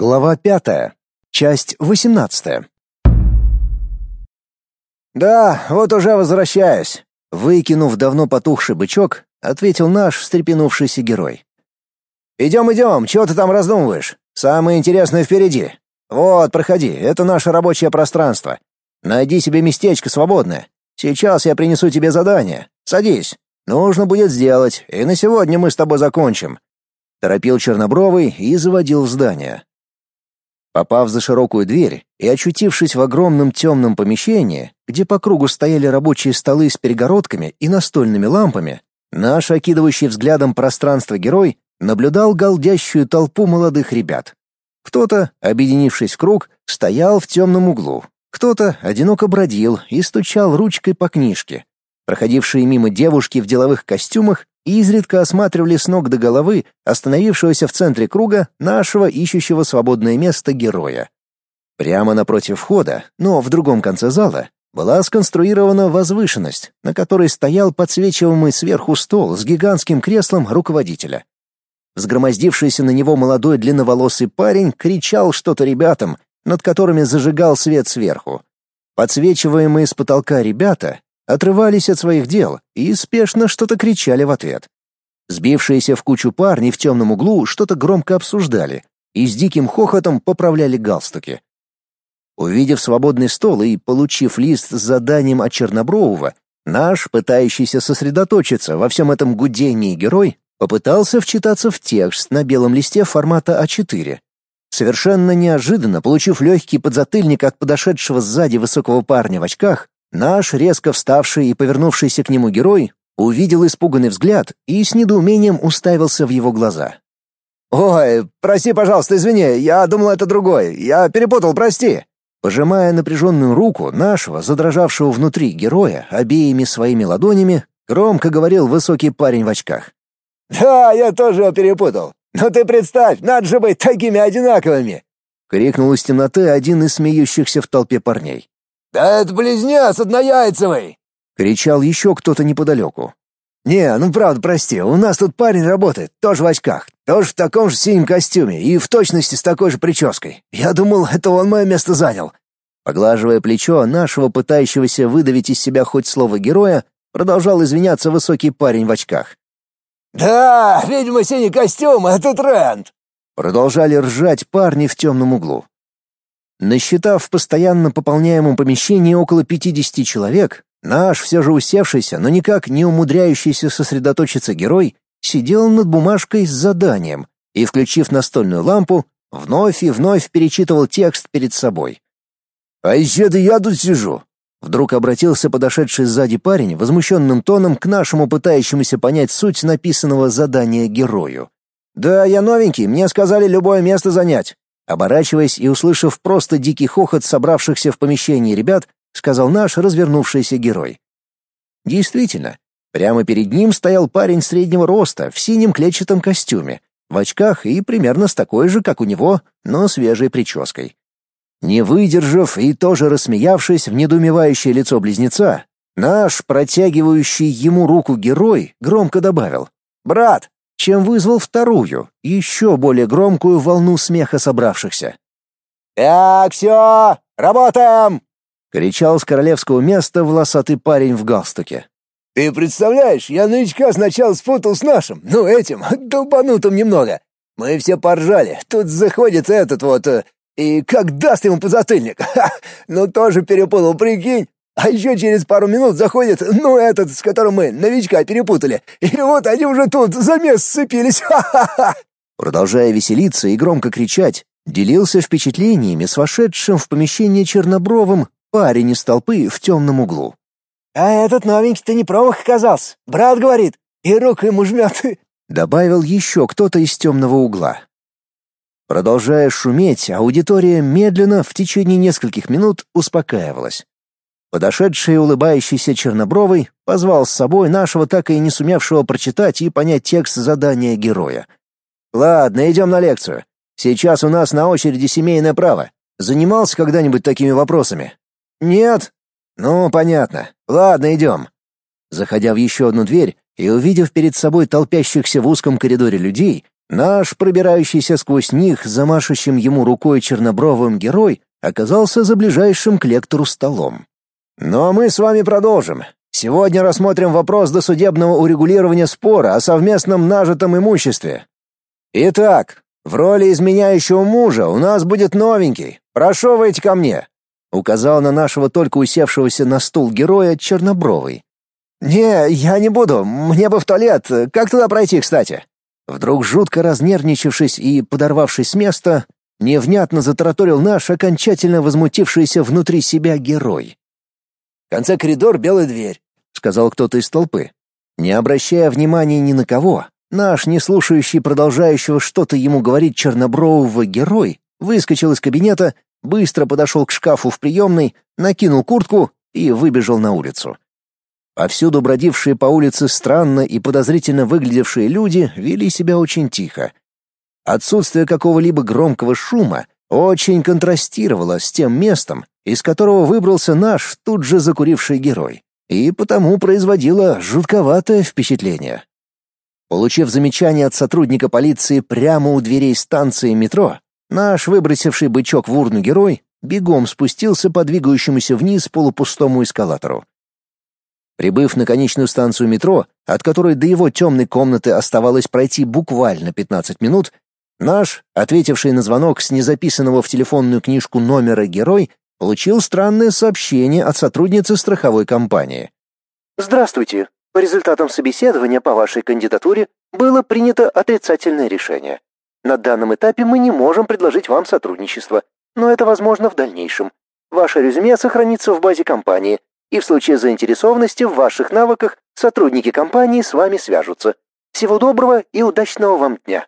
Глава пятая. Часть восемнадцатая. «Да, вот уже возвращаюсь», — выкинув давно потухший бычок, ответил наш встрепенувшийся герой. «Идем, идем, чего ты там раздумываешь? Самое интересное впереди. Вот, проходи, это наше рабочее пространство. Найди себе местечко свободное. Сейчас я принесу тебе задание. Садись. Нужно будет сделать, и на сегодня мы с тобой закончим». Торопил Чернобровый и заводил в здание. Попав за широкую дверь и очутившись в огромном темном помещении, где по кругу стояли рабочие столы с перегородками и настольными лампами, наш окидывающий взглядом пространство герой наблюдал галдящую толпу молодых ребят. Кто-то, объединившись в круг, стоял в темном углу, кто-то одиноко бродил и стучал ручкой по книжке. Проходившие мимо девушки в деловых костюмах изредка осматривали с ног до головы остановившегося в центре круга нашего ищущего свободное место героя. Прямо напротив входа, но в другом конце зала, была сконструирована возвышенность, на которой стоял подсвечиваемый сверху стол с гигантским креслом руководителя. Взгромоздившийся на него молодой длинноволосый парень кричал что-то ребятам, над которыми зажигал свет сверху. Подсвечиваемые с потолка ребята отрывались от своих дел и спешно что-то кричали в ответ. Сбившиеся в кучу парни в темном углу что-то громко обсуждали и с диким хохотом поправляли галстуки. Увидев свободный стол и получив лист с заданием от Чернобрового, наш, пытающийся сосредоточиться во всем этом гудении герой, попытался вчитаться в текст на белом листе формата А4. Совершенно неожиданно, получив легкий подзатыльник от подошедшего сзади высокого парня в очках, Наш резко вставший и повернувшийся к нему герой увидел испуганный взгляд и с недоумением уставился в его глаза. «Ой, прости, пожалуйста, извини, я думал, это другой. Я перепутал, прости». Пожимая напряженную руку нашего, задрожавшего внутри героя обеими своими ладонями, громко говорил высокий парень в очках. «Да, я тоже его перепутал. Но ты представь, надо же быть такими одинаковыми!» — крикнул из темноты один из смеющихся в толпе парней. «Да это близнец однояйцевый!» — кричал еще кто-то неподалеку. «Не, ну правда, прости, у нас тут парень работает, тоже в очках, тоже в таком же синем костюме и в точности с такой же прической. Я думал, это он мое место занял». Поглаживая плечо нашего пытающегося выдавить из себя хоть слово героя, продолжал извиняться высокий парень в очках. «Да, видимо, синий костюм — это тренд!» Продолжали ржать парни в темном углу. Насчитав в постоянно пополняемом помещении около 50 человек, наш все же усевшийся, но никак не умудряющийся сосредоточиться герой сидел над бумажкой с заданием и, включив настольную лампу, вновь и вновь перечитывал текст перед собой. «А еще-то я тут сижу!» Вдруг обратился подошедший сзади парень возмущенным тоном к нашему пытающемуся понять суть написанного задания герою. «Да, я новенький, мне сказали любое место занять. Оборачиваясь и услышав просто дикий хохот собравшихся в помещении ребят, сказал наш развернувшийся герой. Действительно, прямо перед ним стоял парень среднего роста в синем клетчатом костюме, в очках и примерно с такой же, как у него, но свежей прической. Не выдержав и тоже рассмеявшись в недоумевающее лицо близнеца, наш, протягивающий ему руку герой, громко добавил «Брат, чем вызвал вторую, еще более громкую волну смеха собравшихся. «Так, все, работаем!» — кричал с королевского места волосатый парень в галстуке. «Ты представляешь, я новичка сначала спутал с нашим, ну этим, долбанутым немного. Мы все поржали, тут заходит этот вот, э, и как даст ему подзатыльник. Ха, ну тоже перепутал, прикинь. А еще через пару минут заходит, ну, этот, с которым мы новичка перепутали. И вот они уже тут за мест сцепились. Ха-ха-ха!» Продолжая веселиться и громко кричать, делился впечатлениями с вошедшим в помещение Чернобровым парень из толпы в темном углу. «А этот новенький-то не промах оказался. Брат говорит, и руку ему жмет». Добавил еще кто-то из темного угла. Продолжая шуметь, аудитория медленно в течение нескольких минут успокаивалась. Подошедший улыбающийся Чернобровый позвал с собой нашего так и не сумевшего прочитать и понять текст задания героя. «Ладно, идем на лекцию. Сейчас у нас на очереди семейное право. Занимался когда-нибудь такими вопросами?» «Нет?» «Ну, понятно. Ладно, идем». Заходя в еще одну дверь и увидев перед собой толпящихся в узком коридоре людей, Наш пробирающийся сквозь них, замашущим ему рукой чернобровым герой, оказался за ближайшим к лектору столом. «Ну а мы с вами продолжим. Сегодня рассмотрим вопрос досудебного урегулирования спора о совместном нажитом имуществе. Итак, в роли изменяющего мужа у нас будет новенький. Прошу выйти ко мне», — указал на нашего только усевшегося на стул героя Чернобровый. «Не, я не буду. Мне бы в туалет. Как туда пройти, кстати?» Вдруг жутко разнервничавшись и подорвавшись с места, невнятно затараторил наш окончательно возмутившийся внутри себя герой. «В конце коридор белая дверь», — сказал кто-то из толпы. Не обращая внимания ни на кого, наш, не слушающий продолжающего что-то ему говорить чернобрового герой, выскочил из кабинета, быстро подошел к шкафу в приемной, накинул куртку и выбежал на улицу. Повсюду бродившие по улице странно и подозрительно выглядевшие люди вели себя очень тихо. Отсутствие какого-либо громкого шума очень контрастировало с тем местом, из которого выбрался наш тут же закуривший герой, и потому производило жутковатое впечатление. Получив замечание от сотрудника полиции прямо у дверей станции метро, наш выбросивший бычок в урну герой бегом спустился по двигающемуся вниз полупустому эскалатору. Прибыв на конечную станцию метро, от которой до его темной комнаты оставалось пройти буквально 15 минут, наш, ответивший на звонок с незаписанного в телефонную книжку номера герой, получил странное сообщение от сотрудницы страховой компании. «Здравствуйте. По результатам собеседования по вашей кандидатуре было принято отрицательное решение. На данном этапе мы не можем предложить вам сотрудничество, но это возможно в дальнейшем. Ваше резюме сохранится в базе компании, и в случае заинтересованности в ваших навыках сотрудники компании с вами свяжутся. Всего доброго и удачного вам дня.